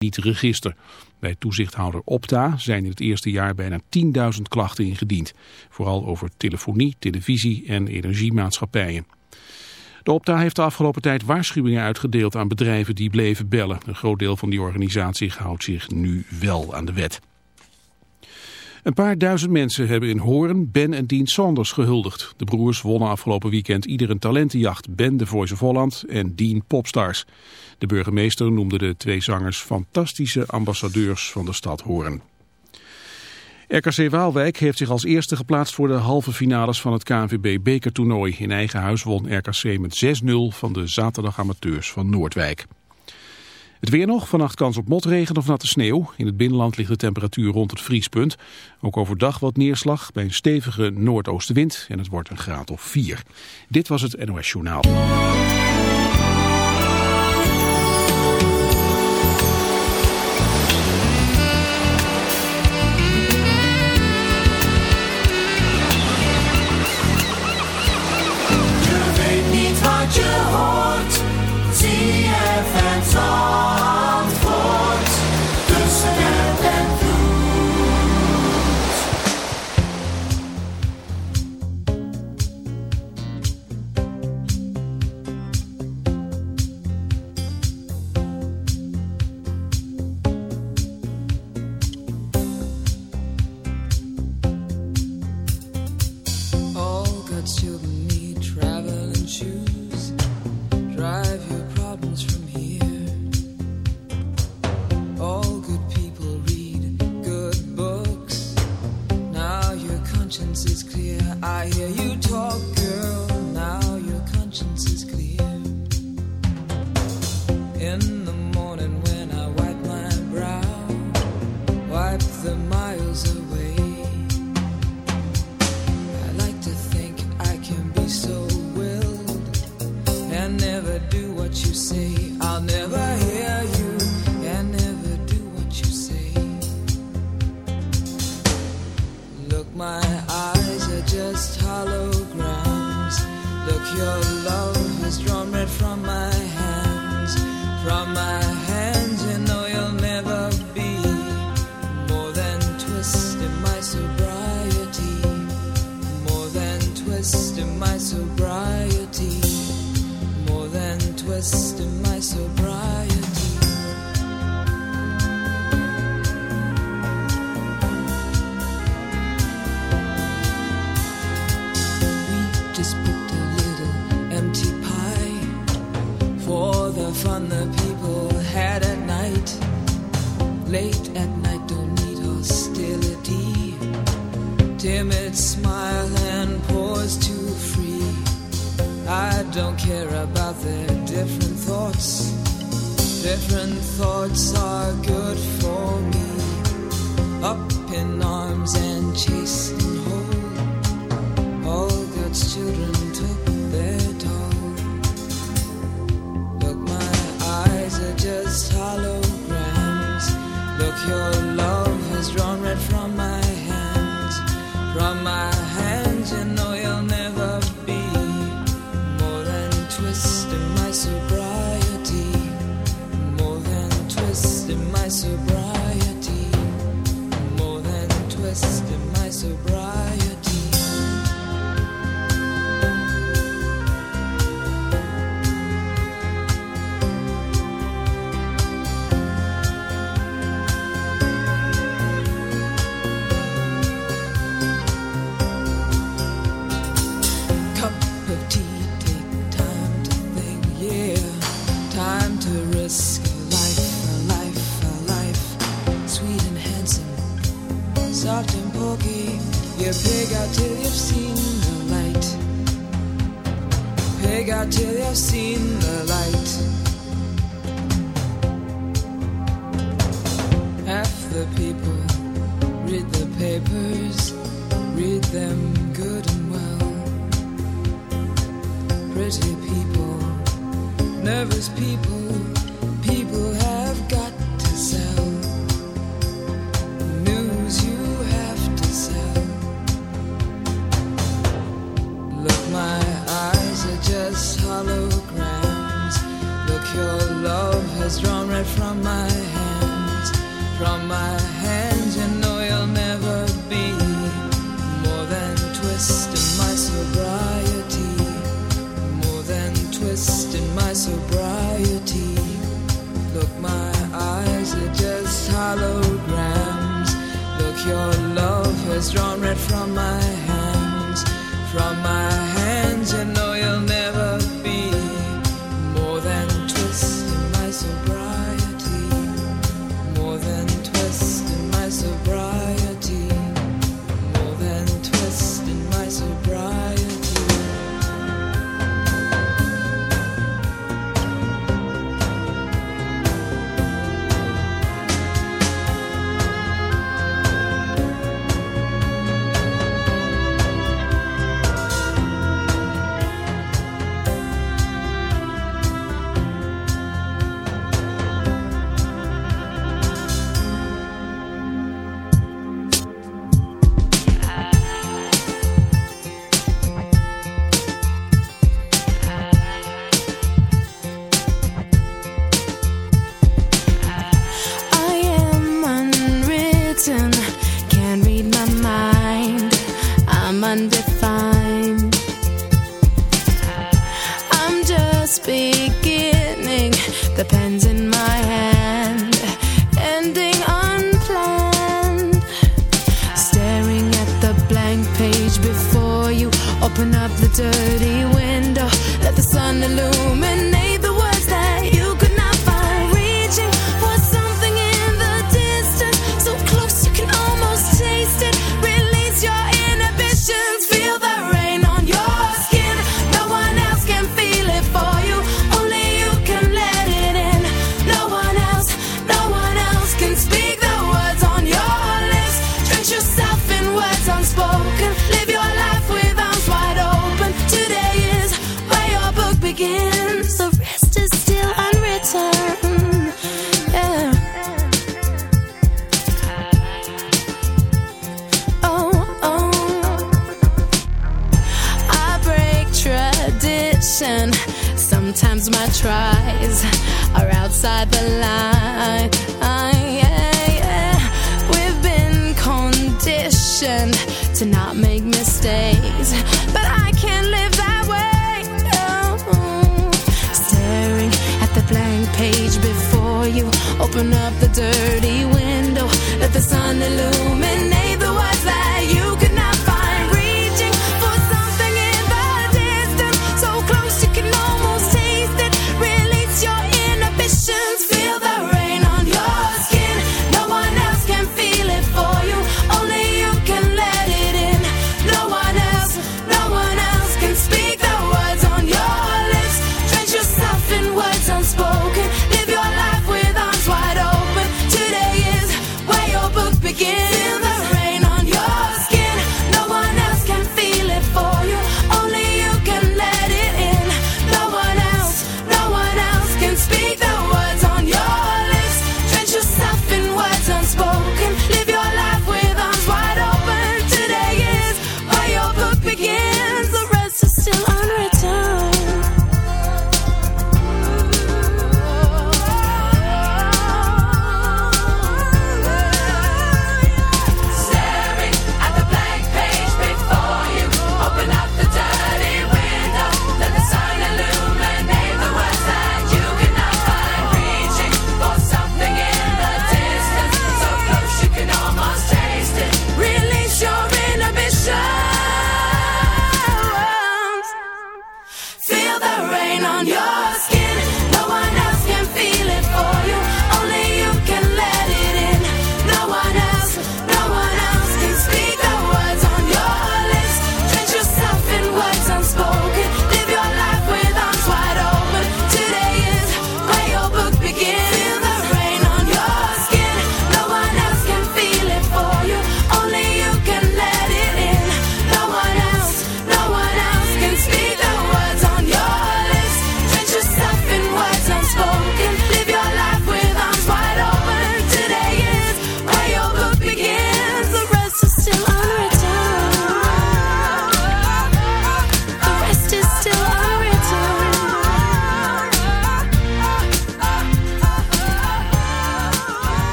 niet register. Bij toezichthouder Opta zijn in het eerste jaar bijna 10.000 klachten ingediend. Vooral over telefonie, televisie en energiemaatschappijen. De Opta heeft de afgelopen tijd waarschuwingen uitgedeeld aan bedrijven die bleven bellen. Een groot deel van die organisatie houdt zich nu wel aan de wet. Een paar duizend mensen hebben in Hoorn Ben en Dean Sanders gehuldigd. De broers wonnen afgelopen weekend ieder een talentenjacht. Ben de Voice of Holland en Dean Popstars. De burgemeester noemde de twee zangers fantastische ambassadeurs van de stad Hoorn. RKC Waalwijk heeft zich als eerste geplaatst voor de halve finales van het KNVB bekertoernooi. In eigen huis won RKC met 6-0 van de zaterdag amateurs van Noordwijk. Het weer nog, vannacht kans op motregen of natte sneeuw. In het binnenland ligt de temperatuur rond het vriespunt. Ook overdag wat neerslag bij een stevige noordoostenwind en het wordt een graad of 4. Dit was het NOS Journaal. and so. It's is clear. I hear you talk. surprise. the dirty window, let the sun illuminate.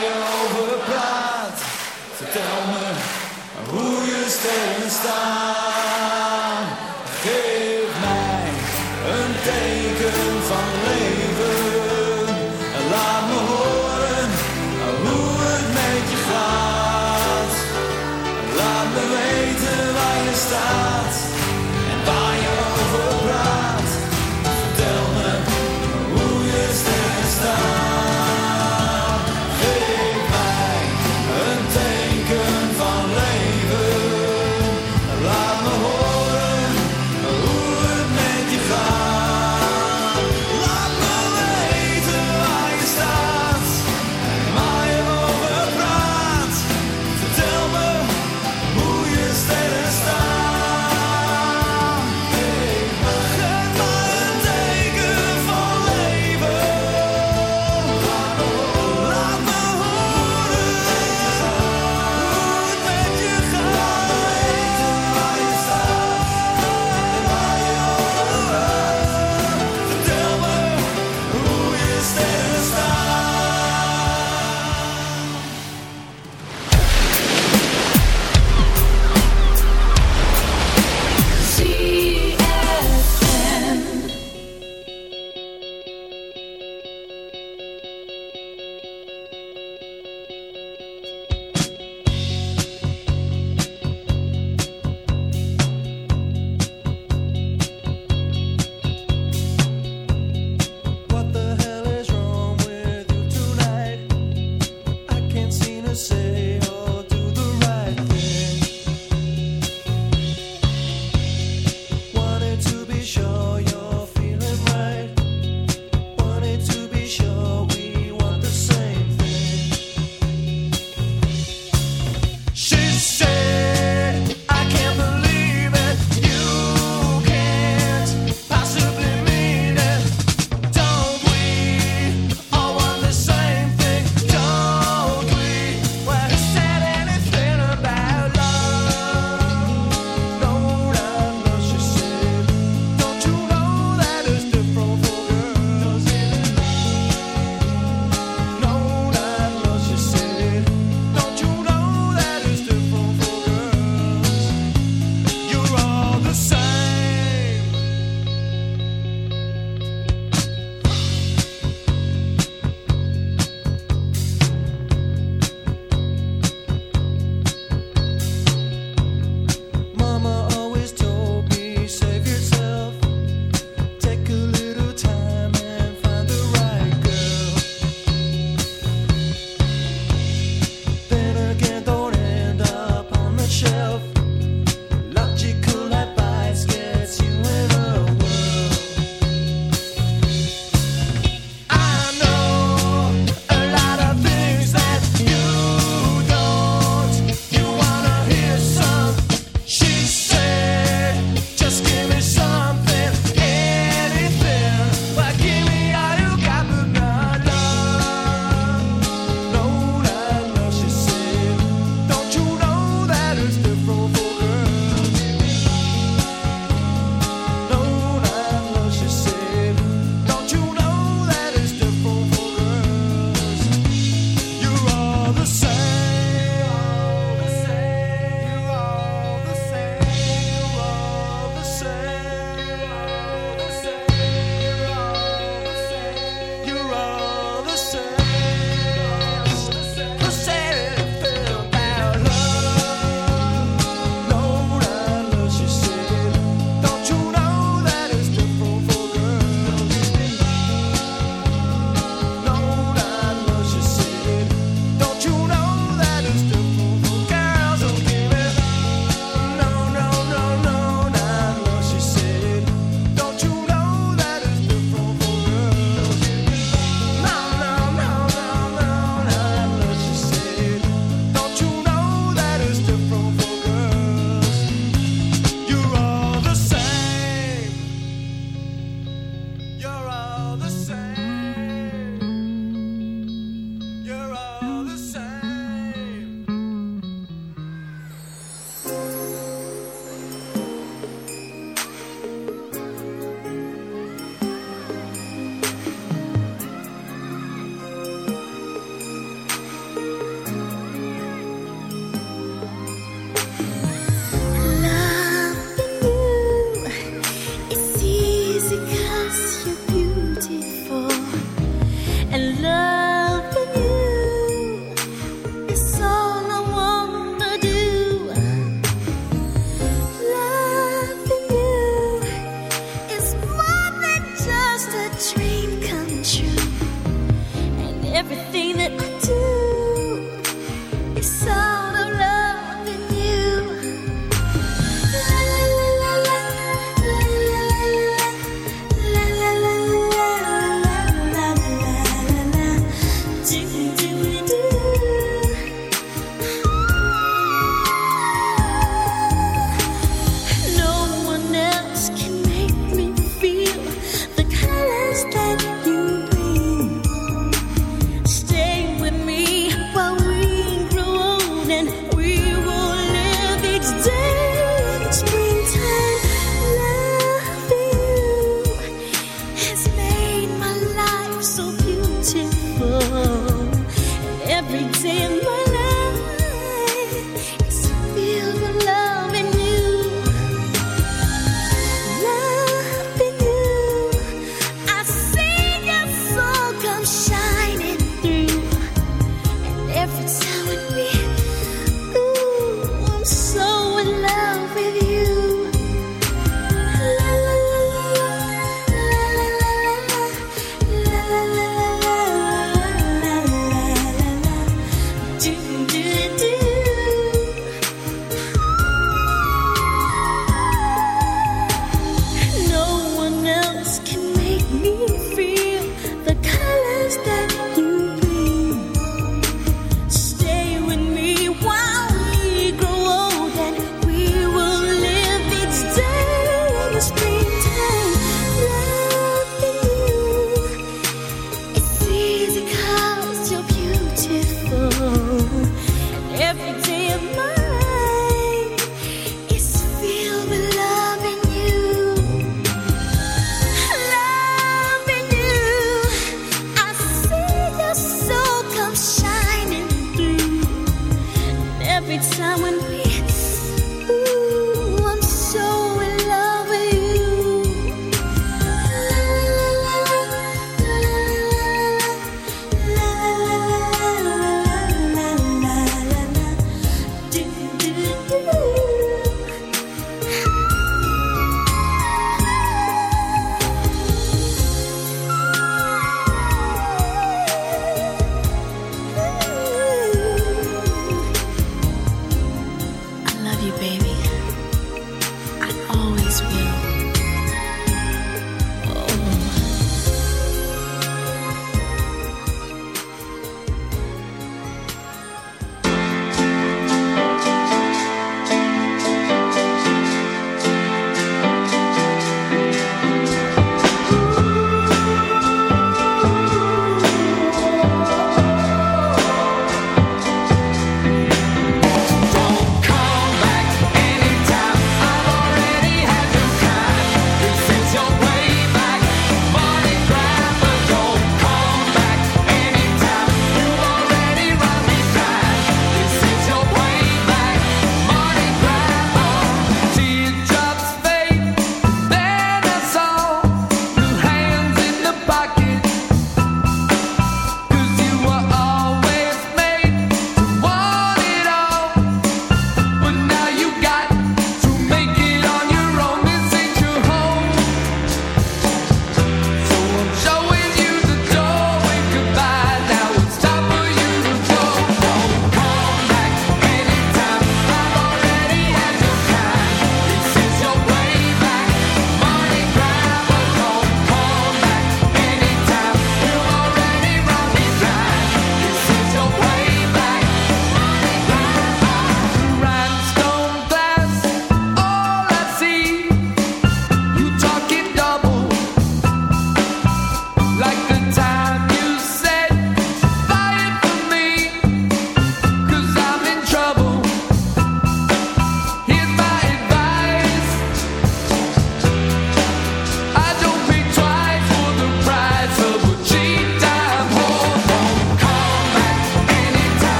je. Vertel me hoe je sterren staan.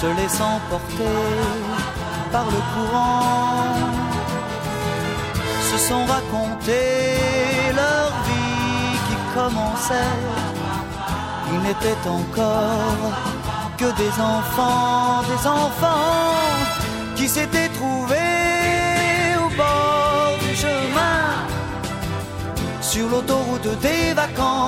se laissant porter par le courant, se sont racontés leur vie qui commençait il n'était encore que des enfants, des enfants qui s'étaient trouvés au bord du chemin. Sur l'autoroute des vacances,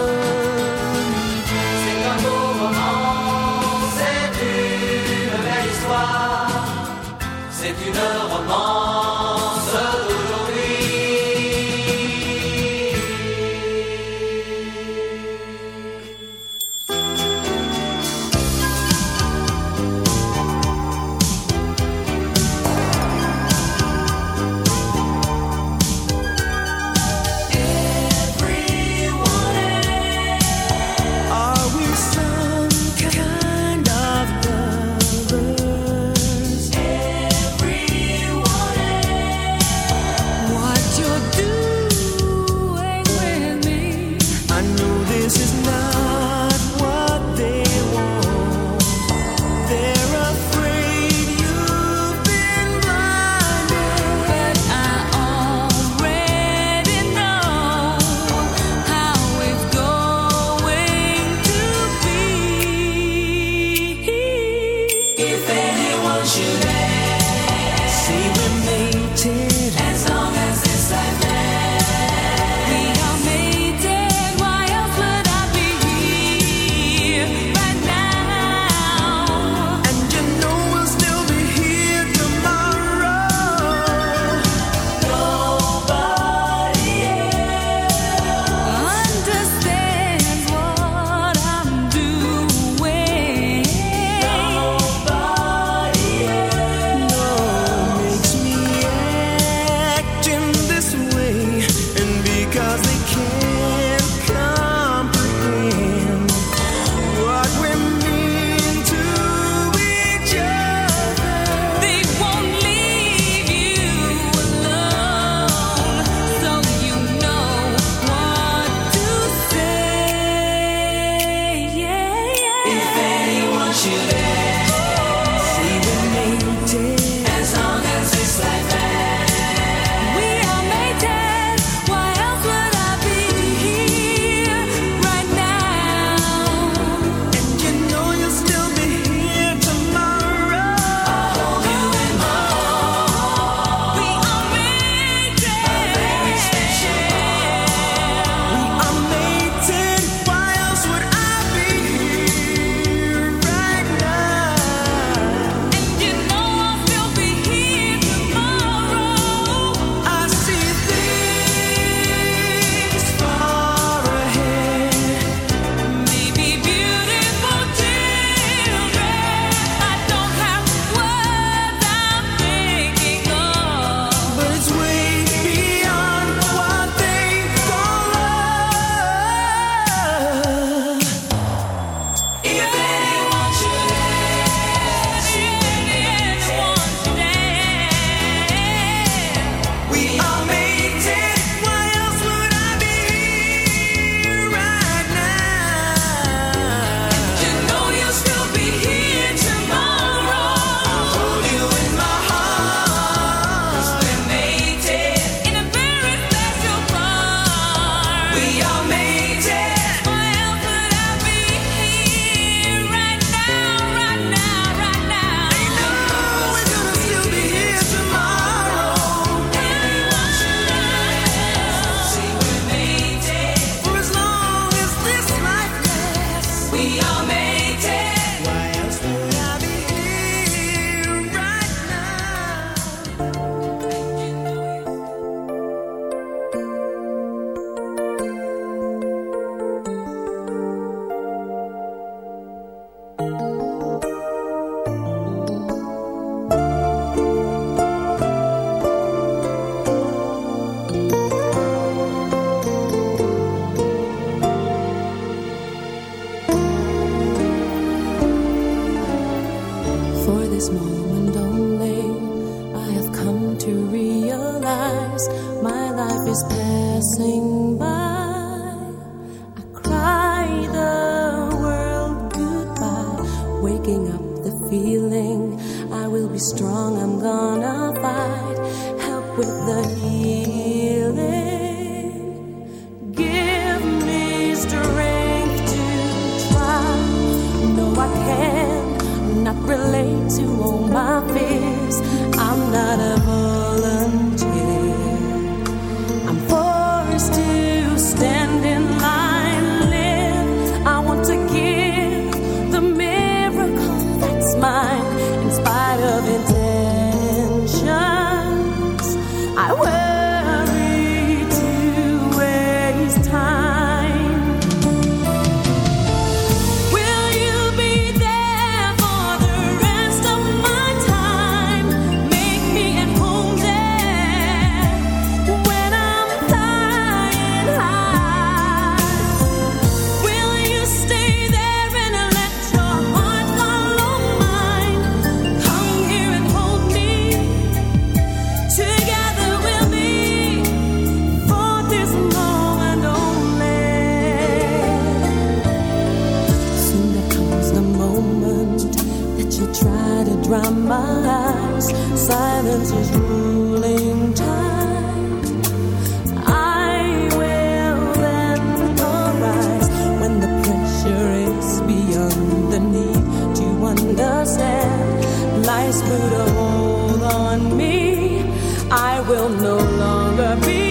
ce roman. this moment only I have come to realize my life is passing put a hold on me, I will no longer be.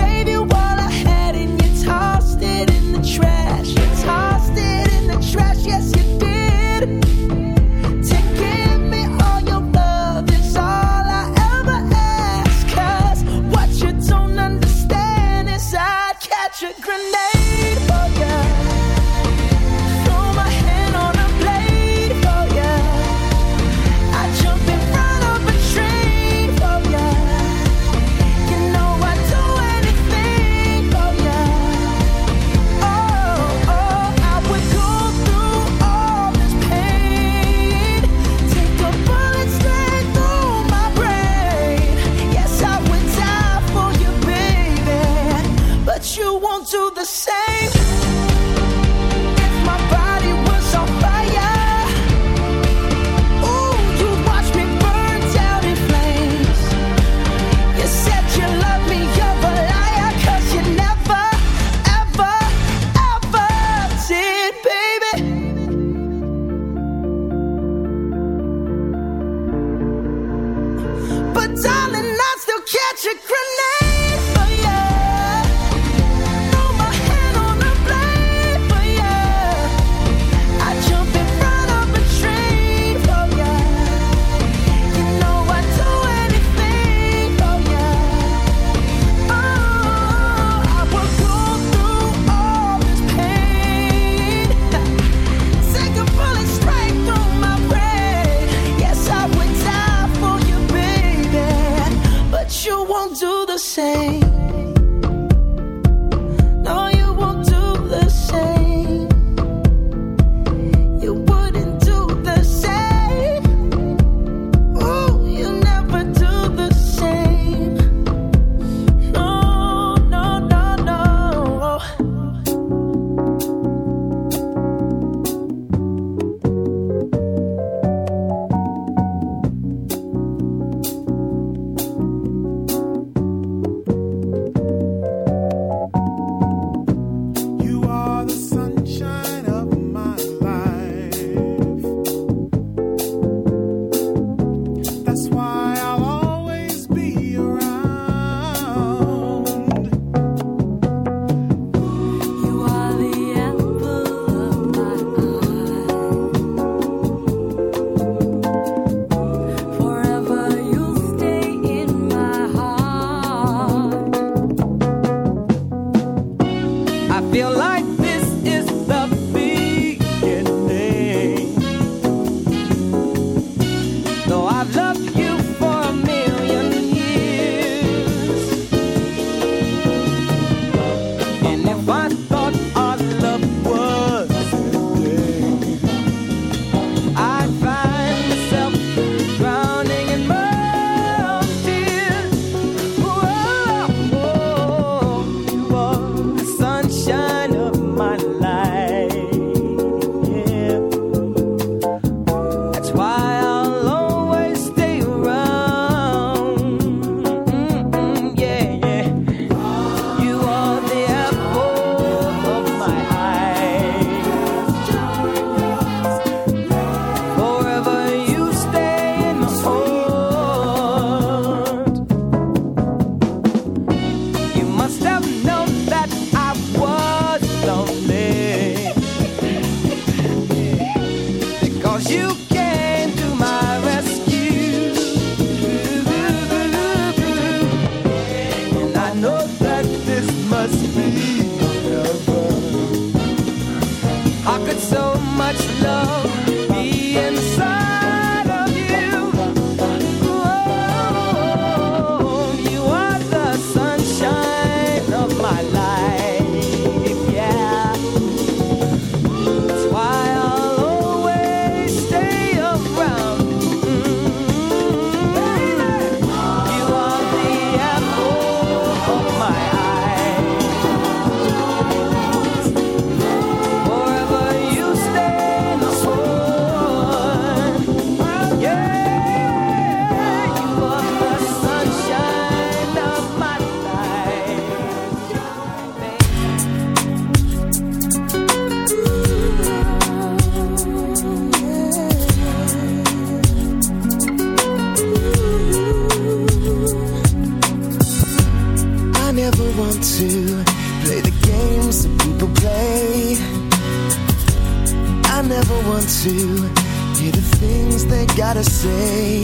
gotta say.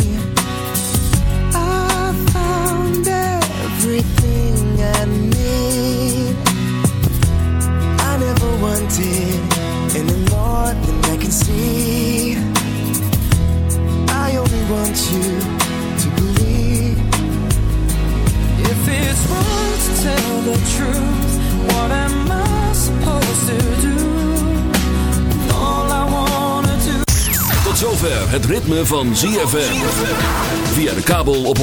I found everything I need. I never wanted any more than I can see. I only want you to believe. If it's wrong to tell the truth What am I supposed to do? Zover het ritme van ZFM. Via de kabel op 104.5.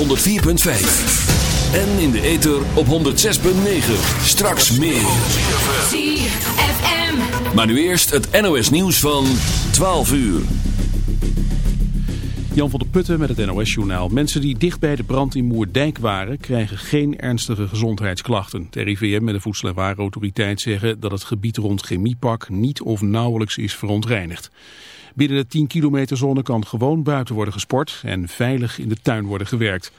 En in de ether op 106.9. Straks meer. ZFM. Maar nu eerst het NOS nieuws van 12 uur. Jan van der Putten met het NOS-journaal. Mensen die dicht bij de brand in Moerdijk waren, krijgen geen ernstige gezondheidsklachten. Het RIVM en de Voedsel- en Warenautoriteit zeggen dat het gebied rond Chemiepak niet of nauwelijks is verontreinigd. Binnen de 10 kilometer zone kan gewoon buiten worden gesport en veilig in de tuin worden gewerkt.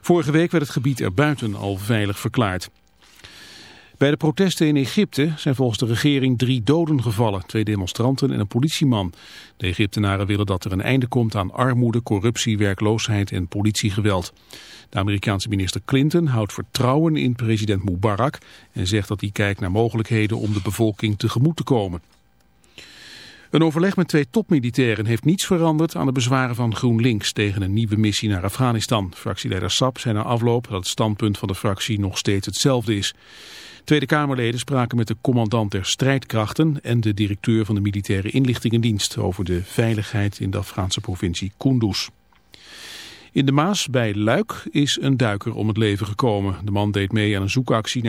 Vorige week werd het gebied erbuiten al veilig verklaard. Bij de protesten in Egypte zijn volgens de regering drie doden gevallen. Twee demonstranten en een politieman. De Egyptenaren willen dat er een einde komt aan armoede, corruptie, werkloosheid en politiegeweld. De Amerikaanse minister Clinton houdt vertrouwen in president Mubarak... en zegt dat hij kijkt naar mogelijkheden om de bevolking tegemoet te komen. Een overleg met twee topmilitairen heeft niets veranderd aan de bezwaren van GroenLinks tegen een nieuwe missie naar Afghanistan. Fractieleider Sap zei na afloop dat het standpunt van de fractie nog steeds hetzelfde is. Tweede Kamerleden spraken met de commandant der strijdkrachten en de directeur van de militaire inlichtingendienst over de veiligheid in de Afghaanse provincie Kunduz. In de Maas bij Luik is een duiker om het leven gekomen. De man deed mee aan een zoekactie naar